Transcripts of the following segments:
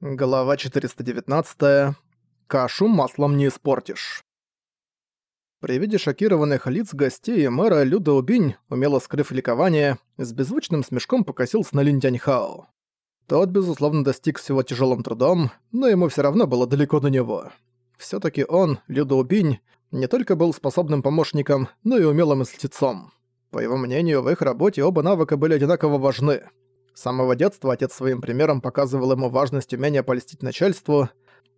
Глава 419. Кашу маслом не испортишь. При виде шокированных лиц гостей мэра Люда Убинь, умело скрыв ликование, с беззвучным смешком покосился на Линь Тяньхао. Тот, безусловно, достиг всего тяжелым трудом, но ему все равно было далеко до него. все таки он, Люда Убинь, не только был способным помощником, но и умелым истецом. По его мнению, в их работе оба навыка были одинаково важны — с самого детства отец своим примером показывал ему важность умения польстить начальству.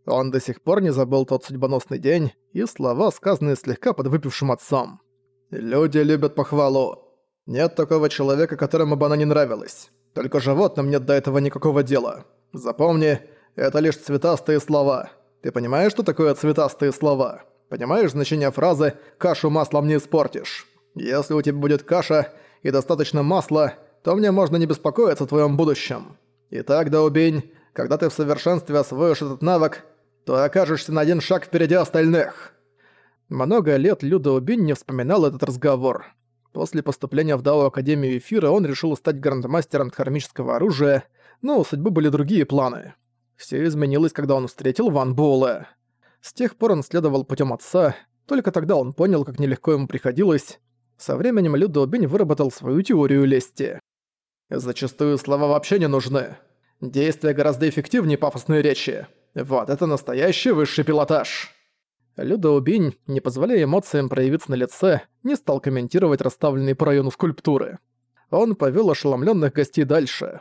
Он до сих пор не забыл тот судьбоносный день и слова, сказанные слегка под выпившим отцом. «Люди любят похвалу. Нет такого человека, которому бы она не нравилась. Только животным нет до этого никакого дела. Запомни, это лишь цветастые слова. Ты понимаешь, что такое цветастые слова? Понимаешь значение фразы «кашу маслом не испортишь»? Если у тебя будет каша и достаточно масла – то мне можно не беспокоиться о твоем будущем. Итак, Даубень, когда ты в совершенстве освоишь этот навык, то окажешься на один шаг впереди остальных». Много лет Лю Даубинь не вспоминал этот разговор. После поступления в Дао Академию Эфира он решил стать грандмастером кармического оружия, но у судьбы были другие планы. Все изменилось, когда он встретил Ван Буэлэ. С тех пор он следовал путем отца, только тогда он понял, как нелегко ему приходилось. Со временем Лю Даубинь выработал свою теорию лести. Зачастую слова вообще не нужны. Действия гораздо эффективнее пафосной речи. Вот это настоящий высший пилотаж. Люда Убинь, не позволяя эмоциям проявиться на лице, не стал комментировать расставленные по району скульптуры. Он повел ошеломленных гостей дальше.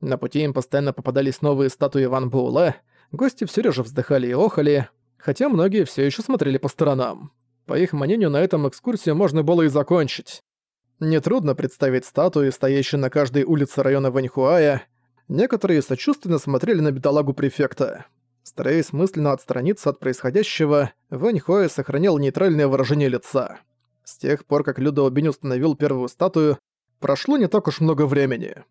На пути им постоянно попадались новые статуи Ван Буэлэ, гости все реже вздыхали и охали, хотя многие все еще смотрели по сторонам. По их мнению, на этом экскурсию можно было и закончить. Нетрудно представить статуи, стоящие на каждой улице района Ваньхуая. Некоторые сочувственно смотрели на бедолагу префекта. Стараясь мысленно отстраниться от происходящего, Ваньхуая сохранял нейтральное выражение лица. С тех пор, как Людо Бинь установил первую статую, прошло не так уж много времени.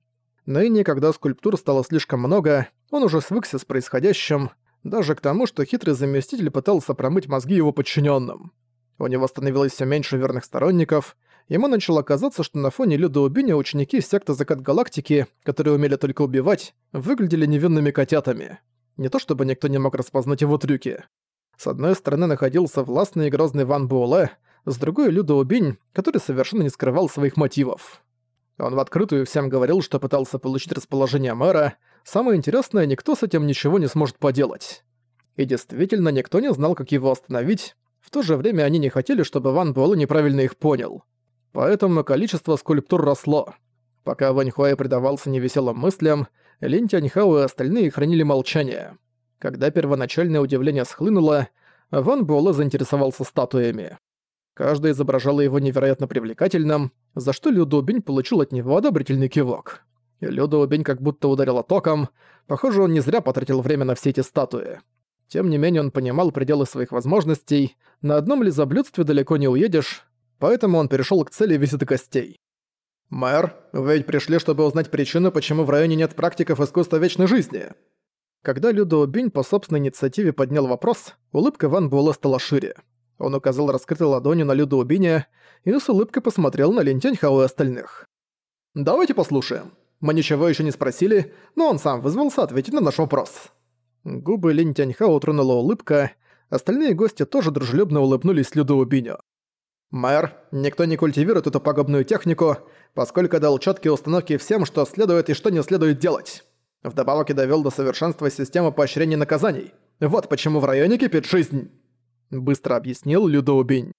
Ныне, когда скульптур стало слишком много, он уже свыкся с происходящим, даже к тому, что хитрый заместитель пытался промыть мозги его подчиненным. У него становилось все меньше верных сторонников, ему начало казаться, что на фоне Людоубиня ученики секты Закат Галактики, которые умели только убивать, выглядели невинными котятами. Не то чтобы никто не мог распознать его трюки. С одной стороны находился властный и грозный Ван Буэлэ, с другой — Людоубинь, который совершенно не скрывал своих мотивов. Он в открытую всем говорил, что пытался получить расположение мэра. Самое интересное, никто с этим ничего не сможет поделать. И действительно, никто не знал, как его остановить. В то же время они не хотели, чтобы Ван Буэлэ неправильно их понял. Поэтому количество скульптур росло. Пока Вань Хуай предавался невеселым мыслям, Лин Тяньхао и остальные хранили молчание. Когда первоначальное удивление схлынуло, Ван Буэлэ заинтересовался статуями. Каждая изображала его невероятно привлекательным, за что Лю Дубень получил от него одобрительный кивок. Лю Дубень как будто ударила током, похоже, он не зря потратил время на все эти статуи. Тем не менее он понимал пределы своих возможностей, на одном лизоблюдстве далеко не уедешь, поэтому он перешел к цели визита гостей. «Мэр, вы ведь пришли, чтобы узнать причину, почему в районе нет практиков искусства вечной жизни». Когда Людо Бинь по собственной инициативе поднял вопрос, улыбка Ван Буэлла стала шире. Он указал раскрытой ладонью на Людо Биня и с улыбкой посмотрел на Лин Тяньхао и остальных. «Давайте послушаем. Мы ничего еще не спросили, но он сам вызвался ответить на наш вопрос». Губы Лин Тяньхао тронула улыбка, остальные гости тоже дружелюбно улыбнулись Людо Биню. «Мэр, никто не культивирует эту пагубную технику, поскольку дал четкие установки всем, что следует и что не следует делать. Вдобавок и довел до совершенства систему поощрения наказаний. Вот почему в районе кипит жизнь», — быстро объяснил Людоубинь.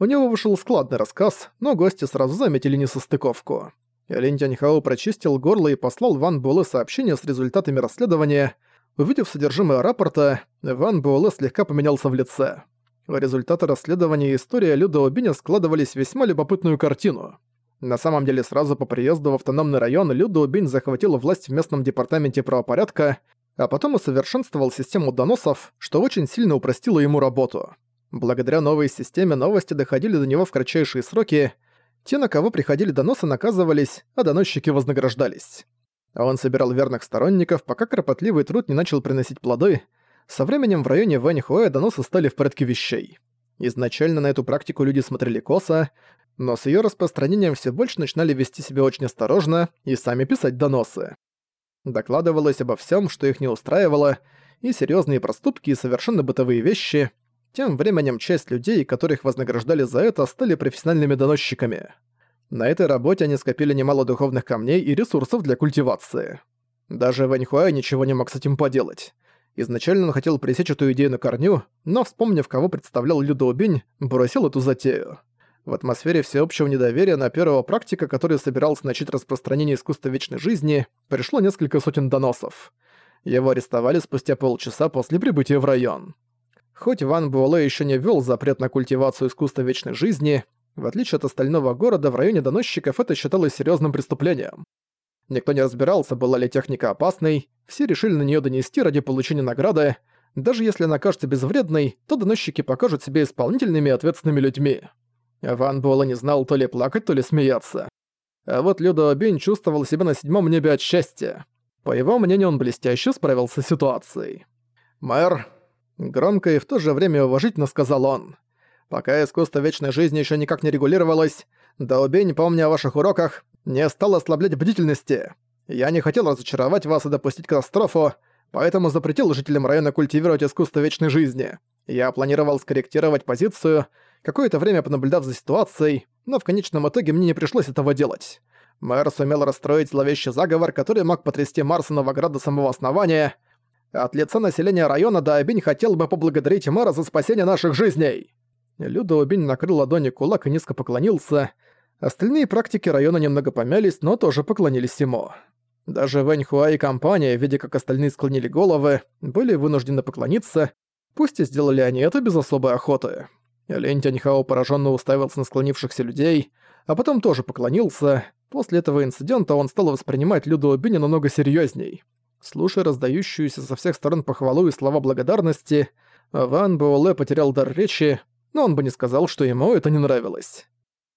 У него вышел складный рассказ, но гости сразу заметили несостыковку. Лин Тяньхао прочистил горло и послал Ван Буэлэ сообщение с результатами расследования. Увидев содержимое рапорта, Ван Буэлэ слегка поменялся в лице. Результаты расследования и история Люда Обиня складывались в весьма любопытную картину. На самом деле, сразу по приезду в автономный район Люда Убинь захватил власть в местном департаменте правопорядка, а потом усовершенствовал систему доносов, что очень сильно упростило ему работу. Благодаря новой системе новости доходили до него в кратчайшие сроки, те, на кого приходили доносы, наказывались, а доносчики вознаграждались. Он собирал верных сторонников, пока кропотливый труд не начал приносить плоды, со временем в районе Ваньхуэ доносы стали в порядке вещей. Изначально на эту практику люди смотрели косо, но с её распространением все больше начинали вести себя очень осторожно и сами писать доносы. Докладывалось обо всем, что их не устраивало, и серьезные проступки, и совершенно бытовые вещи. Тем временем часть людей, которых вознаграждали за это, стали профессиональными доносчиками. На этой работе они скопили немало духовных камней и ресурсов для культивации. Даже Вэньхуай ничего не мог с этим поделать. Изначально он хотел пресечь эту идею на корню, но, вспомнив, кого представлял Людоубинь, бросил эту затею. В атмосфере всеобщего недоверия на первого практика, который собирался начать распространение искусства вечной жизни, пришло несколько сотен доносов. Его арестовали спустя полчаса после прибытия в район. Хоть Ван Буэлэ еще не ввел запрет на культивацию искусства вечной жизни, в отличие от остального города, в районе доносчиков это считалось серьезным преступлением. Никто не разбирался, была ли техника опасной, все решили на нее донести ради получения награды. Даже если она кажется безвредной, то доносчики покажут себя исполнительными и ответственными людьми. Ван Буэлла не знал то ли плакать, то ли смеяться. А вот Людо Бень чувствовал себя на седьмом небе от счастья. По его мнению, он блестяще справился с ситуацией. «Мэр», — громко и в то же время уважительно сказал он, «пока искусство вечной жизни еще никак не регулировалось, Даобень, помня о ваших уроках, не стал ослаблять бдительности. Я не хотел разочаровать вас и допустить катастрофу, поэтому запретил жителям района культивировать искусство вечной жизни. Я планировал скорректировать позицию, какое-то время понаблюдав за ситуацией, но в конечном итоге мне не пришлось этого делать. Мэр сумел расстроить зловещий заговор, который мог потрясти Марса Новоград до самого основания. От лица населения района Даобинь хотел бы поблагодарить мэра за спасение наших жизней. Люда Убинь накрыл ладони кулак и низко поклонился. Остальные практики района немного помялись, но тоже поклонились ему. Даже Вэнь Хуа и компания, видя как остальные склонили головы, были вынуждены поклониться, пусть и сделали они это без особой охоты. Лень Тяньхао пораженно уставился на склонившихся людей, а потом тоже поклонился. После этого инцидента он стал воспринимать Люду Убиня намного серьезней. Слушая раздающуюся со всех сторон похвалу и слова благодарности, Ван Буэлэ потерял дар речи, но он бы не сказал, что ему это не нравилось.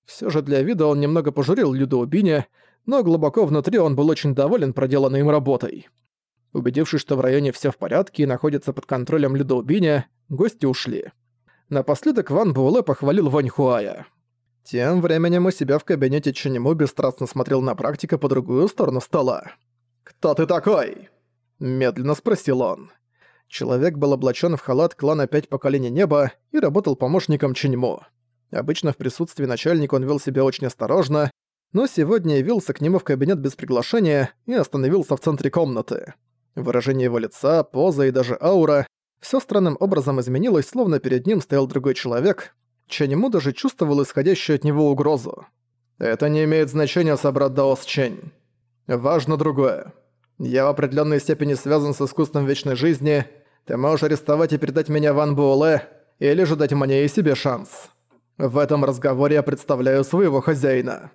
Все же для вида он немного пожурил Люду Убиня, но глубоко внутри он был очень доволен проделанной им работой. Убедившись, что в районе все в порядке и находится под контролем Люда Убиня, гости ушли. Напоследок Ван Буэлэ похвалил Вань Хуая. Тем временем у себя в кабинете Чинему бесстрастно смотрел на практика по другую сторону стола. «Кто ты такой?» – медленно спросил он. Человек был облачен в халат клана «Пять поколений неба» и работал помощником Чиньму. Обычно в присутствии начальника он вел себя очень осторожно, но сегодня явился к нему в кабинет без приглашения и остановился в центре комнаты. Выражение его лица, поза и даже аура Всё странным образом изменилось, словно перед ним стоял другой человек, Ченему даже чувствовал исходящую от него угрозу. «Это не имеет значения, собрат Даос Чень. Важно другое. Я в определенной степени связан с искусством вечной жизни. Ты можешь арестовать и передать меня Ван Буэлэ, или же дать мне и себе шанс. В этом разговоре я представляю своего хозяина».